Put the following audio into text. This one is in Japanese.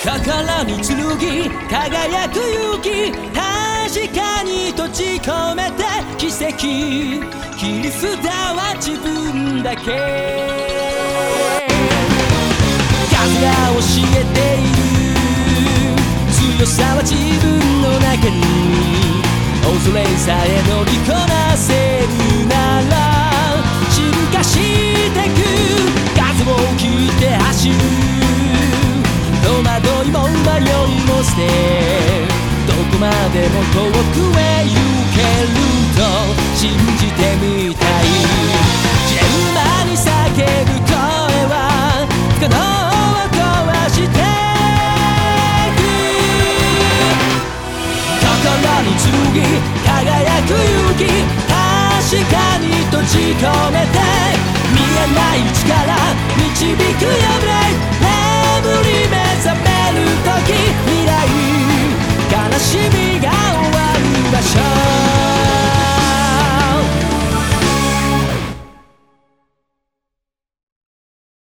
心に剣輝く勇気確かに閉じ込めて奇跡。切り札は自分だけ。風が教えている。強さは自分の中に。恐れさえ乗りこなせいも捨てどこまでも遠くへ行けると信じてみたい。ジレンマに叫ぶ声は不可能を壊してく。心に剣輝く勇気確かに閉じ込めて見えない力